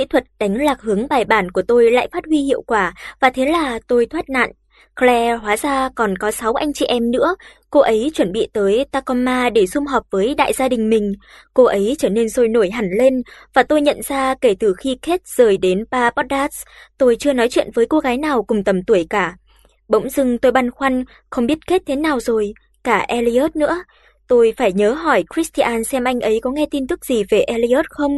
kỹ thuật đánh lạc hướng bài bản của tôi lại phát huy hiệu quả và thế là tôi thoát nạn. Claire hóa ra còn có 6 anh chị em nữa, cô ấy chuẩn bị tới Tacoma để sum họp với đại gia đình mình. Cô ấy trở nên sôi nổi hẳn lên và tôi nhận ra kể từ khi Kate rời đến Bar tôi chưa nói chuyện với cô gái nào cùng tầm tuổi cả. Bỗng dưng tôi băn khoăn, không biết Kate thế nào rồi, cả Elliot nữa. Tôi phải nhớ hỏi Christian xem anh ấy có nghe tin tức gì về Elliot không.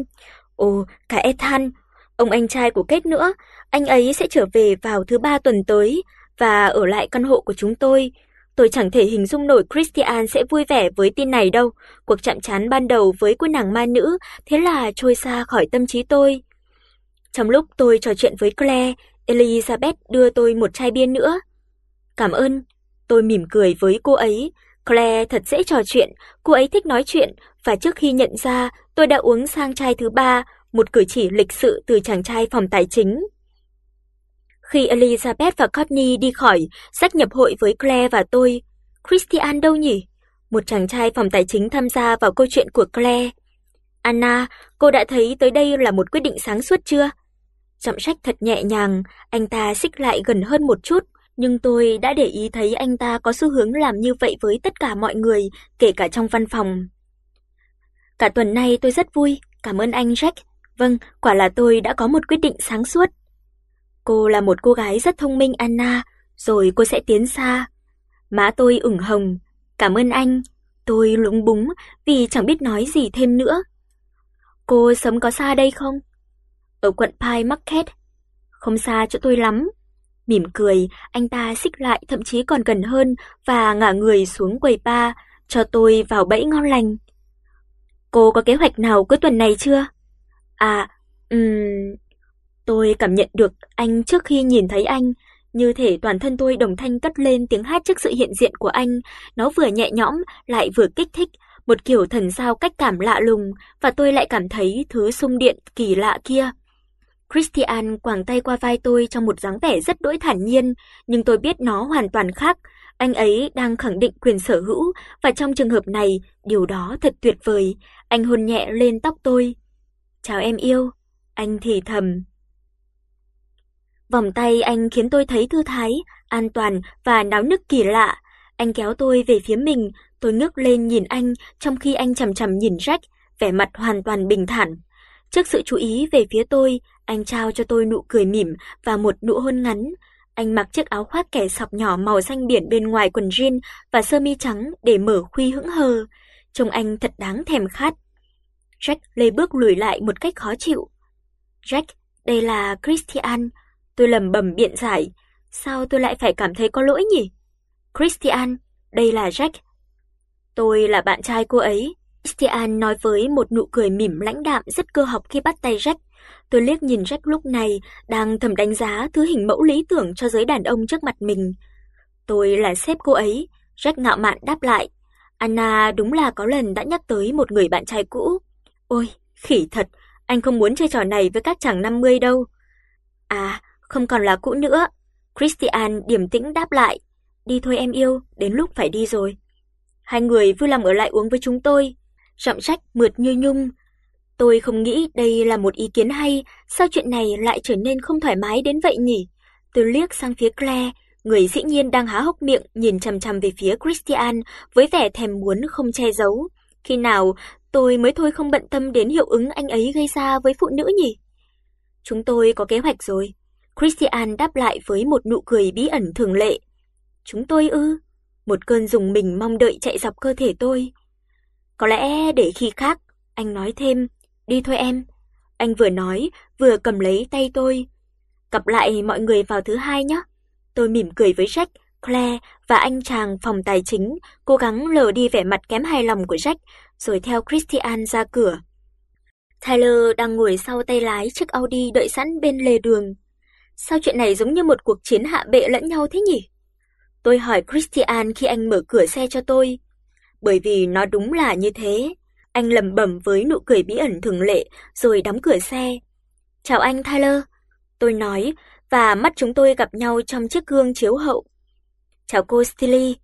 Ồ, cả Ethan, ông anh trai của Kate nữa, anh ấy sẽ trở về vào thứ ba tuần tới và ở lại căn hộ của chúng tôi. Tôi chẳng thể hình dung nổi Christian sẽ vui vẻ với tin này đâu. Cuộc chạm trán ban đầu với cô nàng ma nữ thế là trôi xa khỏi tâm trí tôi. Trong lúc tôi trò chuyện với Claire, Elizabeth đưa tôi một chai bia nữa. "Cảm ơn." Tôi mỉm cười với cô ấy. Claire thật dễ trò chuyện, cô ấy thích nói chuyện và trước khi nhận ra, tôi đã uống sang chai thứ ba, một cử chỉ lịch sự từ chàng trai phòng tài chính. Khi Elizabeth và Courtney đi khỏi, sách nhập hội với Claire và tôi, Christian đâu nhỉ? Một chàng trai phòng tài chính tham gia vào câu chuyện của Claire. Anna, cô đã thấy tới đây là một quyết định sáng suốt chưa? Giọng sách thật nhẹ nhàng, anh ta xích lại gần hơn một chút, nhưng tôi đã để ý thấy anh ta có xu hướng làm như vậy với tất cả mọi người, kể cả trong văn phòng. Cả tuần nay tôi rất vui, cảm ơn anh Jack. Vâng, quả là tôi đã có một quyết định sáng suốt. Cô là một cô gái rất thông minh Anna, rồi cô sẽ tiến xa. Má tôi ửng hồng, cảm ơn anh. Tôi lúng búng vì chẳng biết nói gì thêm nữa. Cô sống có xa đây không? Ở quận Pine Market. Không xa chỗ tôi lắm. Mỉm cười, anh ta xích lại thậm chí còn gần hơn và ngả người xuống quầy bar, cho tôi vào bẫy ngon lành. Cô có kế hoạch nào cuối tuần này chưa? À, ừm, Tôi cảm nhận được anh trước khi nhìn thấy anh, như thể toàn thân tôi đồng thanh cất lên tiếng hát trước sự hiện diện của anh, nó vừa nhẹ nhõm lại vừa kích thích, một kiểu thần giao cách cảm lạ lùng và tôi lại cảm thấy thứ xung điện kỳ lạ kia. Christian quàng tay qua vai tôi trong một dáng vẻ rất đỗi thản nhiên, nhưng tôi biết nó hoàn toàn khác. Anh ấy đang khẳng định quyền sở hữu và trong trường hợp này, điều đó thật tuyệt vời. Anh hôn nhẹ lên tóc tôi. "Chào em yêu." Anh thì thầm. Vòng tay anh khiến tôi thấy thư thái, an toàn và náo nức kỳ lạ. Anh kéo tôi về phía mình, tôi ngước lên nhìn anh trong khi anh chằm chằm nhìn Jack, vẻ mặt hoàn toàn bình thản. Trước sự chú ý về phía tôi, anh trao cho tôi nụ cười mỉm và một nụ hôn ngắn. Anh mặc chiếc áo khoác kẻ sọc nhỏ màu xanh biển bên ngoài quần jean và sơ mi trắng để mở khuy hững hờ. Trông anh thật đáng thèm khát. Jack lê bước lùi lại một cách khó chịu. Jack, đây là Christian, Tôi lầm bầm biện giải, sao tôi lại phải cảm thấy có lỗi nhỉ? Christian, đây là Jack. Tôi là bạn trai cô ấy. Christian nói với một nụ cười mỉm lãnh đạm rất cơ học khi bắt tay Jack. Tôi liếc nhìn Jack lúc này đang thầm đánh giá thứ hình mẫu lý tưởng cho giới đàn ông trước mặt mình. Tôi là sếp cô ấy, Jack ngạo mạn đáp lại. Anna đúng là có lần đã nhắc tới một người bạn trai cũ. Ôi, khỉ thật, anh không muốn chơi trò này với các chàng 50 đâu. À, không còn là cũ nữa. Christian điềm tĩnh đáp lại, "Đi thôi em yêu, đến lúc phải đi rồi." Hai người vui lòng ở lại uống với chúng tôi. Giọng trách mượt như nhung. Tôi không nghĩ đây là một ý kiến hay, sao chuyện này lại trở nên không thoải mái đến vậy nhỉ? Tôi liếc sang phía Claire, người dĩ nhiên đang há hốc miệng nhìn chằm chằm về phía Christian với vẻ thèm muốn không che giấu. Khi nào tôi mới thôi không bận tâm đến hiệu ứng anh ấy gây ra với phụ nữ nhỉ? Chúng tôi có kế hoạch rồi. Christian đáp lại với một nụ cười bí ẩn thường lệ. Chúng tôi ư? Một cơn rùng mình mong đợi chạy dọc cơ thể tôi. Có lẽ để khi khác, anh nói thêm, đi thôi em. Anh vừa nói, vừa cầm lấy tay tôi. Gặp lại mọi người vào thứ hai nhé. Tôi mỉm cười với Jack, Claire và anh chàng phòng tài chính, cố gắng lờ đi vẻ mặt kém hài lòng của Jack, rồi theo Christian ra cửa. Tyler đang ngồi sau tay lái chiếc Audi đợi sẵn bên lề đường. Sao chuyện này giống như một cuộc chiến hạ bệ lẫn nhau thế nhỉ? Tôi hỏi Christian khi anh mở cửa xe cho tôi. Bởi vì nó đúng là như thế. Anh lẩm bẩm với nụ cười bí ẩn thường lệ rồi đóng cửa xe. "Chào anh Tyler." Tôi nói và mắt chúng tôi gặp nhau trong chiếc gương chiếu hậu. "Chào cô Stilly."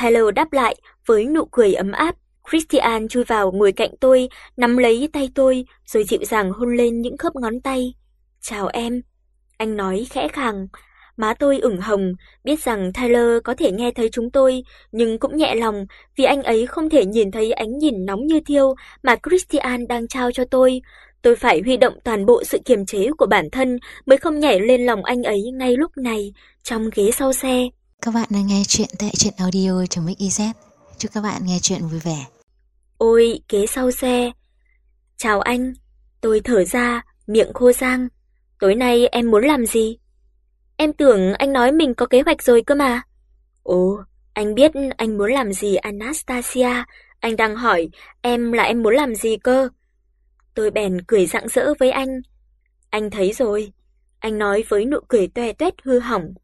Tyler đáp lại với nụ cười ấm áp. Christian chui vào ngồi cạnh tôi, nắm lấy tay tôi rồi dịu dàng hôn lên những khớp ngón tay. "Chào em." Anh nói khẽ khàng. Má tôi ửng hồng, biết rằng Tyler có thể nghe thấy chúng tôi, nhưng cũng nhẹ lòng vì anh ấy không thể nhìn thấy ánh nhìn nóng như thiêu mà Christian đang trao cho tôi. Tôi phải huy động toàn bộ sự kiềm chế của bản thân mới không nhảy lên lòng anh ấy ngay lúc này trong ghế sau xe. Các bạn đang nghe chuyện tại truyện audio.mix.iz. Chúc các bạn nghe chuyện vui vẻ. Ôi, ghế sau xe. Chào anh. Tôi thở ra, miệng khô rang. Tối nay em muốn làm gì? Em tưởng anh nói mình có kế hoạch rồi cơ mà. Ồ, anh biết anh muốn làm gì Anastasia, anh đang hỏi em là em muốn làm gì cơ. Tôi bèn cười rạng rỡ với anh. Anh thấy rồi. Anh nói với nụ cười toe toét hư hỏng.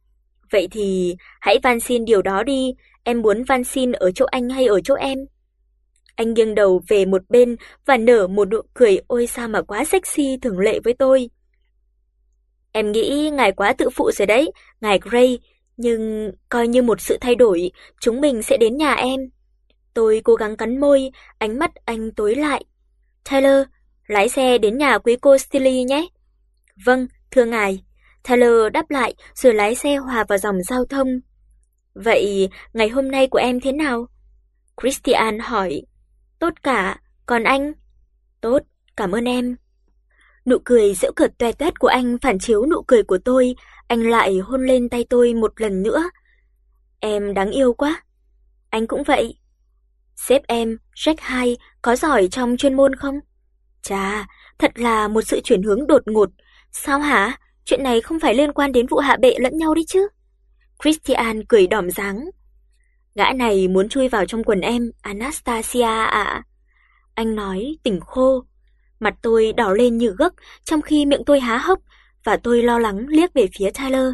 Vậy thì hãy van xin điều đó đi, em muốn van xin ở chỗ anh hay ở chỗ em? Anh nghiêng đầu về một bên và nở một nụ cười ôi sao mà quá sexy thường lệ với tôi. Em nghĩ ngài quá tự phụ rồi đấy, ngài Gray, nhưng coi như một sự thay đổi, chúng mình sẽ đến nhà em. Tôi cố gắng cắn môi, ánh mắt anh tối lại. Tyler, lái xe đến nhà quý cô Stilly nhé. Vâng, thưa ngài. Tyler đáp lại rồi lái xe hòa vào dòng giao thông. Vậy ngày hôm nay của em thế nào? Christian hỏi. Tốt cả, còn anh? Tốt, cảm ơn em. Nụ cười giễu cợt toe toét của anh phản chiếu nụ cười của tôi, anh lại hôn lên tay tôi một lần nữa. Em đáng yêu quá. Anh cũng vậy. Sếp em, Jack Hai, có giỏi trong chuyên môn không? Chà, thật là một sự chuyển hướng đột ngột. Sao hả? Chuyện này không phải liên quan đến vụ hạ bệ lẫn nhau đi chứ? Christian cười đỏm dáng. Gã này muốn chui vào trong quần em, Anastasia ạ. Anh nói tỉnh khô. Mặt tôi đỏ lên như gấc, trong khi miệng tôi há hốc và tôi lo lắng liếc về phía Tyler.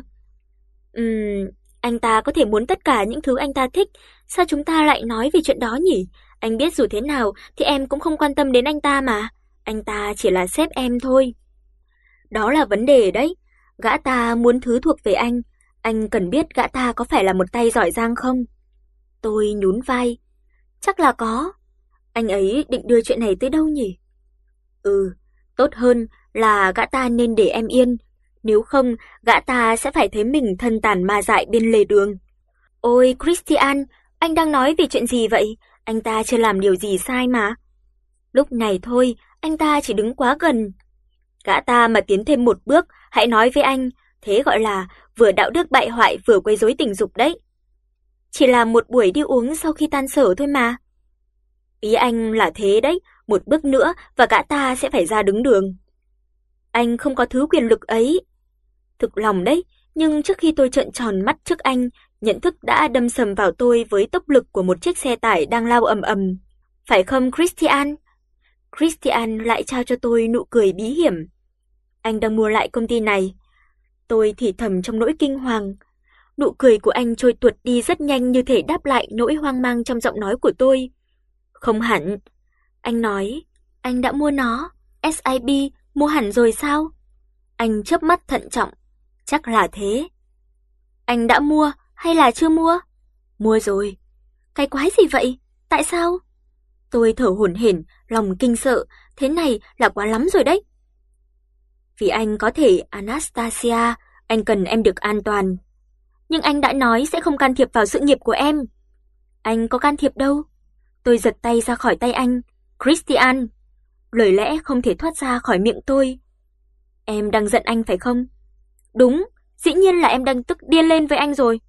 Ừm, anh ta có thể muốn tất cả những thứ anh ta thích, sao chúng ta lại nói về chuyện đó nhỉ? Anh biết dù thế nào thì em cũng không quan tâm đến anh ta mà, anh ta chỉ là sếp em thôi. Đó là vấn đề đấy, gã ta muốn thứ thuộc về anh, anh cần biết gã ta có phải là một tay giỏi giang không? Tôi nhún vai. Chắc là có. Anh ấy định đưa chuyện này tới đâu nhỉ? Ừ, tốt hơn là gã ta nên để em yên, nếu không gã ta sẽ phải thấy mình thân tàn ma dại bên lề đường. Ôi Christian, anh đang nói về chuyện gì vậy? Anh ta chưa làm điều gì sai mà. Lúc này thôi, anh ta chỉ đứng quá gần. Gã ta mà tiến thêm một bước, hãy nói với anh, thế gọi là vừa đạo đức bại hoại vừa quấy rối tình dục đấy. Chỉ là một buổi đi uống sau khi tan sở thôi mà. Ý anh là thế đấy, một bước nữa và gã ta sẽ phải ra đứng đường. Anh không có thứ quyền lực ấy. Thực lòng đấy, nhưng trước khi tôi trợn tròn mắt trước anh, nhận thức đã đâm sầm vào tôi với tốc lực của một chiếc xe tải đang lao ầm ầm. Phải không Christian? Christian lại trao cho tôi nụ cười bí hiểm. Anh đang mua lại công ty này. Tôi thì thầm trong nỗi kinh hoàng. Nụ cười của anh trôi tuột đi rất nhanh như thể đáp lại nỗi hoang mang trong giọng nói của tôi. Không hẳn. Anh nói, anh đã mua nó. SIB mua hẳn rồi sao? Anh chớp mắt thận trọng. Chắc là thế. Anh đã mua hay là chưa mua? Mua rồi. Cái quái gì vậy? Tại sao? Tôi thở hổn hển, lòng kinh sợ, thế này là quá lắm rồi đấy. Vì anh có thể Anastasia, anh cần em được an toàn. Nhưng anh đã nói sẽ không can thiệp vào sự nghiệp của em. Anh có can thiệp đâu. Tôi giật tay ra khỏi tay anh. Christian, lời lẽ không thể thoát ra khỏi miệng tôi. Em đang giận anh phải không? Đúng, dĩ nhiên là em đang tức điên lên với anh rồi.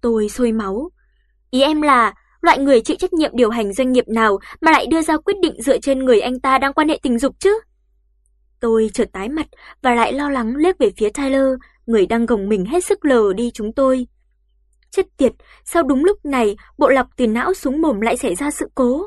Tôi sôi máu. Ý em là loại người chịu trách nhiệm điều hành doanh nghiệp nào mà lại đưa ra quyết định dựa trên người anh ta đang quan hệ tình dục chứ? Tôi chợt tái mặt và lại lo lắng liếc về phía Tyler, người đang gồng mình hết sức lờ đi chúng tôi. Chết tiệt, sao đúng lúc này bộ lọc từ não xuống mồm lại xảy ra sự cố?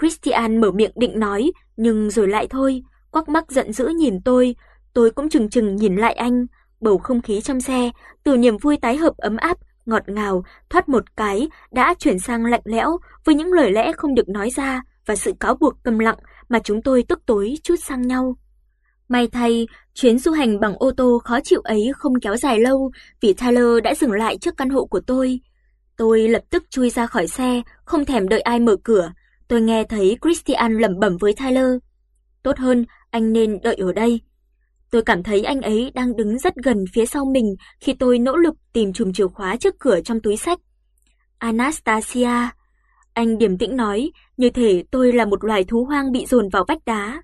Christian mở miệng định nói, nhưng rồi lại thôi, quắc mắt giận dữ nhìn tôi, tôi cũng chừng chừng nhìn lại anh, bầu không khí trong xe từ niềm vui tái hợp ấm áp, ngọt ngào thoát một cái đã chuyển sang lạnh lẽo với những lời lẽ không được nói ra và sự cáo buộc câm lặng mà chúng tôi tức tối chút sang nhau. May thay, chuyến du hành bằng ô tô khó chịu ấy không kéo dài lâu vì Tyler đã dừng lại trước căn hộ của tôi. Tôi lập tức chui ra khỏi xe, không thèm đợi ai mở cửa. Tôi nghe thấy Christian lẩm bẩm với Tyler. Tốt hơn, anh nên đợi ở đây. Tôi cảm thấy anh ấy đang đứng rất gần phía sau mình khi tôi nỗ lực tìm chùm chìa khóa trước cửa trong túi sách. Anastasia, anh điềm tĩnh nói, như thể tôi là một loài thú hoang bị dồn vào vách đá.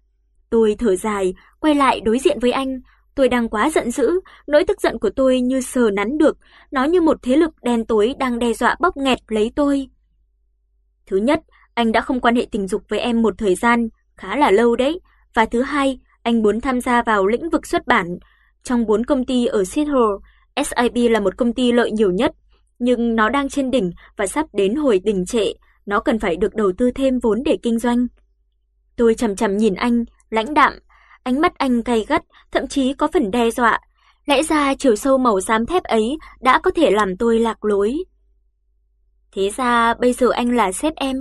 Tôi thở dài, quay lại đối diện với anh, tôi đang quá giận dữ, nỗi tức giận của tôi như sờ nắn được, nó như một thế lực đen tối đang đe dọa bóp nghẹt lấy tôi. Thứ nhất, anh đã không quan hệ tình dục với em một thời gian khá là lâu đấy, và thứ hai, anh muốn tham gia vào lĩnh vực xuất bản. Trong bốn công ty ở Seattle, SIB là một công ty lợi nhiều nhất, nhưng nó đang trên đỉnh và sắp đến hồi đỉnh trệ, nó cần phải được đầu tư thêm vốn để kinh doanh. Tôi chằm chằm nhìn anh, lãnh đạm, ánh mắt anh gay gắt, thậm chí có phần đe dọa. Lẽ ra chiều sâu màu xám thép ấy đã có thể làm tôi lạc lối. Thế ra bây giờ anh là sếp em.